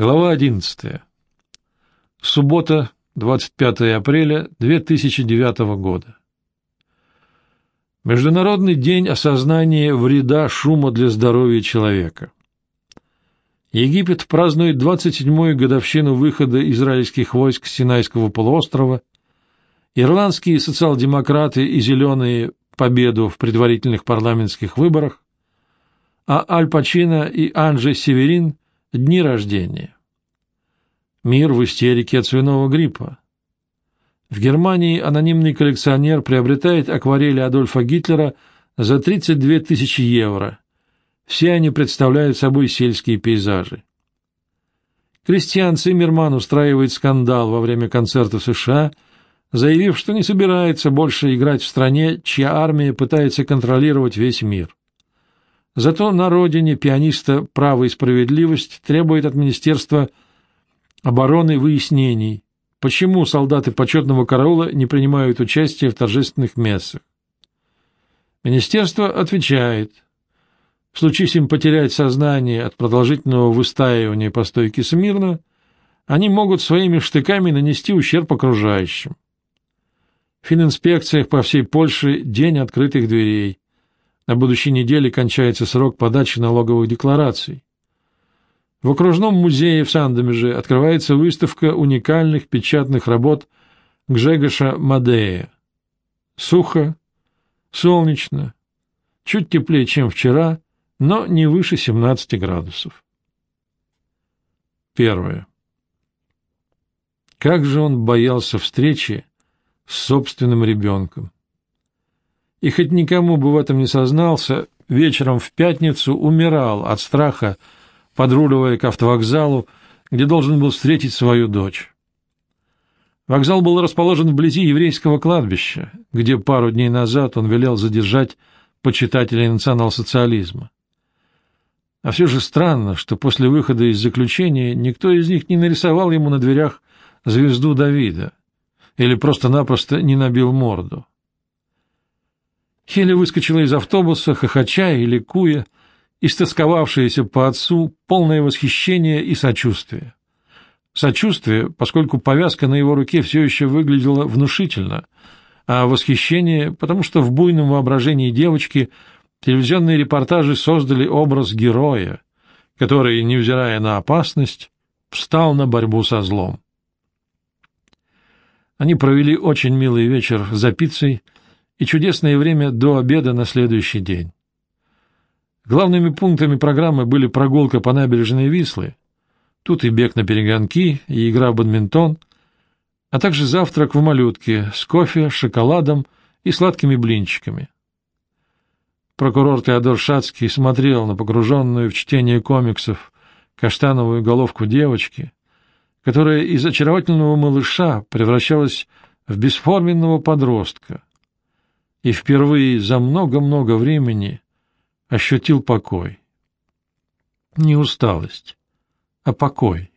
Глава 11. Суббота, 25 апреля 2009 года. Международный день осознания вреда шума для здоровья человека. Египет празднует 27-ю годовщину выхода израильских войск с Синайского полуострова. Ирландские социал-демократы и «зеленые» – победу в предварительных парламентских выборах. А Аль Пачино и Анже Северин – Дни рождения. Мир в истерике от свиного гриппа. В Германии анонимный коллекционер приобретает акварели Адольфа Гитлера за 32 тысячи евро. Все они представляют собой сельские пейзажи. Кристиан Циммерман устраивает скандал во время концерта в США, заявив, что не собирается больше играть в стране, чья армия пытается контролировать весь мир. Зато на родине пианиста «Право и справедливость» требует от Министерства обороны выяснений, почему солдаты почетного караула не принимают участие в торжественных мессах. Министерство отвечает, случись им потерять сознание от продолжительного выстаивания по стойке смирно, они могут своими штыками нанести ущерб окружающим. В фининспекциях по всей Польше день открытых дверей. На будущей неделе кончается срок подачи налоговых деклараций. В окружном музее в Сандомеже открывается выставка уникальных печатных работ Гжегоша Мадея. Сухо, солнечно, чуть теплее, чем вчера, но не выше 17 градусов. Первое. Как же он боялся встречи с собственным ребенком. И хоть никому бы в этом не сознался, вечером в пятницу умирал от страха, подруливая к автовокзалу, где должен был встретить свою дочь. Вокзал был расположен вблизи еврейского кладбища, где пару дней назад он велел задержать почитателей национал-социализма. А все же странно, что после выхода из заключения никто из них не нарисовал ему на дверях звезду Давида или просто-напросто не набил морду. Хеля выскочила из автобуса, хохоча и ликуя, истосковавшаяся по отцу, полное восхищение и сочувствие. Сочувствие, поскольку повязка на его руке все еще выглядела внушительно, а восхищение, потому что в буйном воображении девочки телевизионные репортажи создали образ героя, который, невзирая на опасность, встал на борьбу со злом. Они провели очень милый вечер за пиццей, и чудесное время до обеда на следующий день. Главными пунктами программы были прогулка по набережной Вислы, тут и бег на перегонки, и игра в бадминтон, а также завтрак в малютке с кофе, шоколадом и сладкими блинчиками. Прокурор Теодор Шацкий смотрел на погруженную в чтение комиксов каштановую головку девочки, которая из очаровательного малыша превращалась в бесформенного подростка — и впервые за много-много времени ощутил покой. Не усталость, а покой.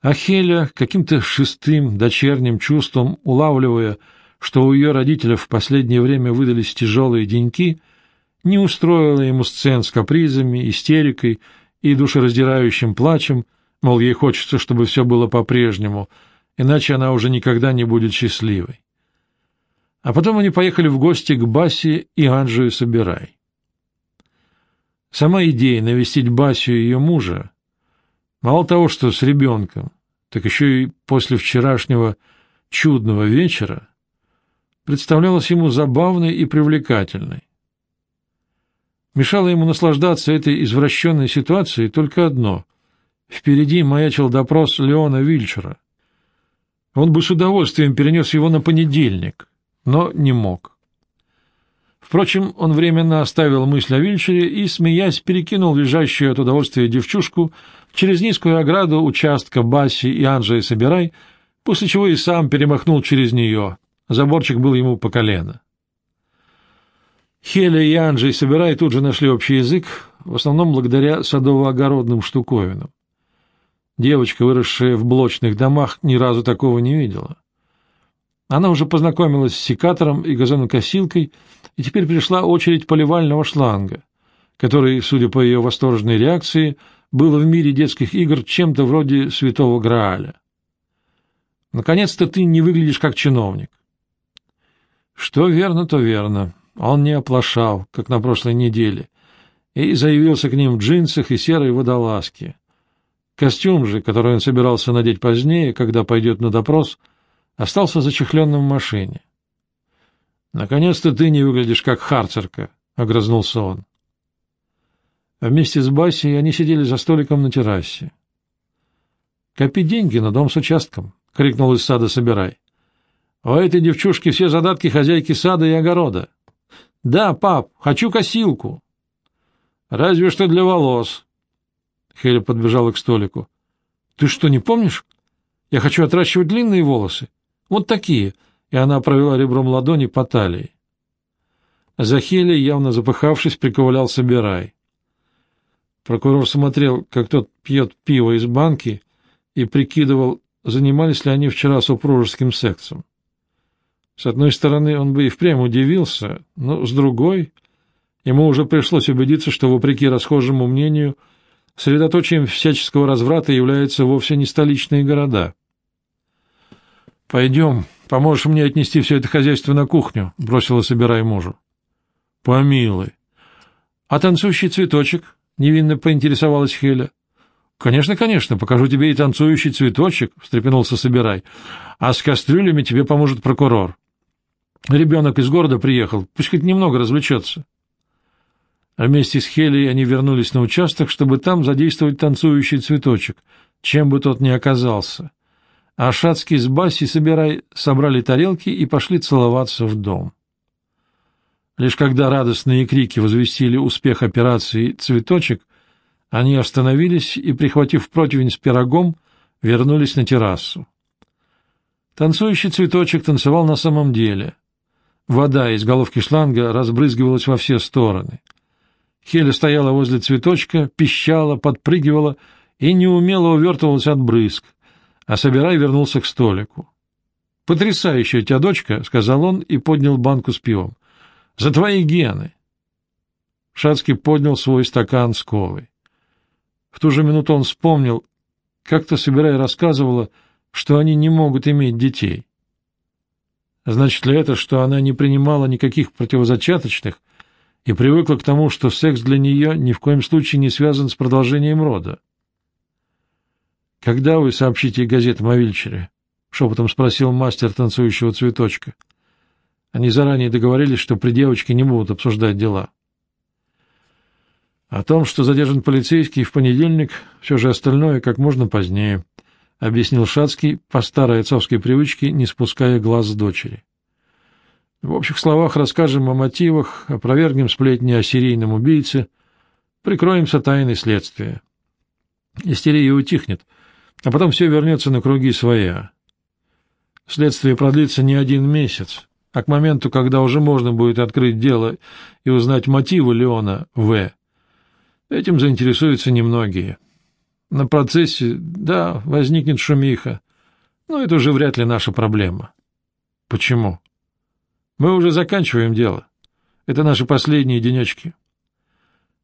А Хеля, каким-то шестым дочерним чувством улавливая, что у ее родителей в последнее время выдались тяжелые деньки, не устроила ему сцен с капризами, истерикой и душераздирающим плачем, мол, ей хочется, чтобы все было по-прежнему, иначе она уже никогда не будет счастливой. А потом они поехали в гости к Басе и Анжию Собирай. Сама идея навестить Басю и ее мужа, мало того, что с ребенком, так еще и после вчерашнего чудного вечера, представлялась ему забавной и привлекательной. Мешало ему наслаждаться этой извращенной ситуацией только одно — впереди маячил допрос Леона Вильчера. Он бы с удовольствием перенес его на понедельник, но не мог. Впрочем, он временно оставил мысль о Вильчере и, смеясь, перекинул лежащую от удовольствия девчушку через низкую ограду участка Баси и Анжея Собирай, после чего и сам перемахнул через нее. Заборчик был ему по колено. Хеля и Анжей Собирай тут же нашли общий язык, в основном благодаря садово-огородным штуковинам. Девочка, выросшая в блочных домах, ни разу такого не видела. Она уже познакомилась с секатором и газонокосилкой, и теперь пришла очередь поливального шланга, который, судя по ее восторженной реакции, было в мире детских игр чем-то вроде святого Грааля. Наконец-то ты не выглядишь как чиновник. Что верно, то верно. Он не оплошал, как на прошлой неделе, и заявился к ним в джинсах и серой водолазке. Костюм же, который он собирался надеть позднее, когда пойдет на допрос, остался зачехленным в машине. «Наконец-то ты не выглядишь как харцерка», — огрызнулся он. Вместе с Басей они сидели за столиком на террасе. «Копи деньги на дом с участком», — крикнул из сада «Собирай». «У этой девчушки все задатки хозяйки сада и огорода». «Да, пап, хочу косилку». «Разве что для волос». Хеля подбежала к столику. «Ты что, не помнишь? Я хочу отращивать длинные волосы. Вот такие». И она провела ребром ладони по талии. За Хелей, явно запыхавшись, приковылял Собирай. Прокурор смотрел, как тот пьет пиво из банки, и прикидывал, занимались ли они вчера супружеским сексом. С одной стороны, он бы и впрямь удивился, но с другой, ему уже пришлось убедиться, что, вопреки расхожему мнению, средоточием всяческого разврата являются вовсе не столичные города. — Пойдем, поможешь мне отнести все это хозяйство на кухню, — бросила, собирая мужу. — Помилуй. — А танцующий цветочек? — невинно поинтересовалась Хеля. — Конечно, конечно, покажу тебе и танцующий цветочек, — встрепенулся Собирай. — А с кастрюлями тебе поможет прокурор. Ребенок из города приехал, пусть хоть немного развлечется. А вместе с Хелей они вернулись на участок, чтобы там задействовать танцующий цветочек, чем бы тот ни оказался. А Шацкий с Баси Собирай собрали тарелки и пошли целоваться в дом. Лишь когда радостные крики возвестили успех операции «Цветочек», они остановились и, прихватив противень с пирогом, вернулись на террасу. Танцующий цветочек танцевал на самом деле. Вода из головки шланга разбрызгивалась во все стороны. Хеля стояла возле цветочка, пищала, подпрыгивала и неумело увертывалась от брызг, а Собирай вернулся к столику. «Потрясающая у тебя дочка», — сказал он и поднял банку с пивом. За твои гены. Шацкий поднял свой стакан с колой. В ту же минуту он вспомнил, как-то Собирай рассказывала, что они не могут иметь детей. Значит ли это, что она не принимала никаких противозачаточных и привыкла к тому, что секс для нее ни в коем случае не связан с продолжением рода? «Когда вы сообщите газетам о Вильчере?» — шепотом спросил мастер танцующего цветочка. — они заранее договорились, что при девочке не будут обсуждать дела. О том, что задержан полицейский в понедельник, все же остальное как можно позднее, — объяснил Шацкий по старой отцовской привычке, не спуская глаз с дочери. В общих словах расскажем о мотивах, опровергнем сплетни о серийном убийце, прикроемся тайной следствия. Истерия утихнет, а потом все вернется на круги своя. Следствие продлится не один месяц, а к моменту, когда уже можно будет открыть дело и узнать мотивы Леона В., этим заинтересуются немногие. На процессе, да, возникнет шумиха, но это уже вряд ли наша проблема. Почему? Мы уже заканчиваем дело. Это наши последние денечки.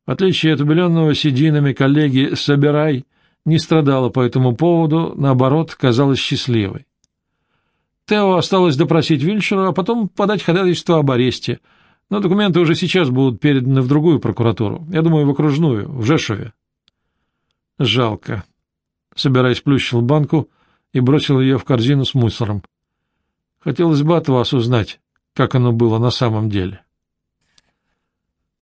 В отличие от убеленного сединами коллеги Собирай не страдала по этому поводу, наоборот, казалась счастливой. Тео осталось допросить Вильшера, а потом подать ходатайство об аресте. Но документы уже сейчас будут переданы в другую прокуратуру. Я думаю, в окружную, в Жешове. Жалко. Собираясь, плющил банку и бросил ее в корзину с мусором. Хотелось бы от вас узнать, как оно было на самом деле.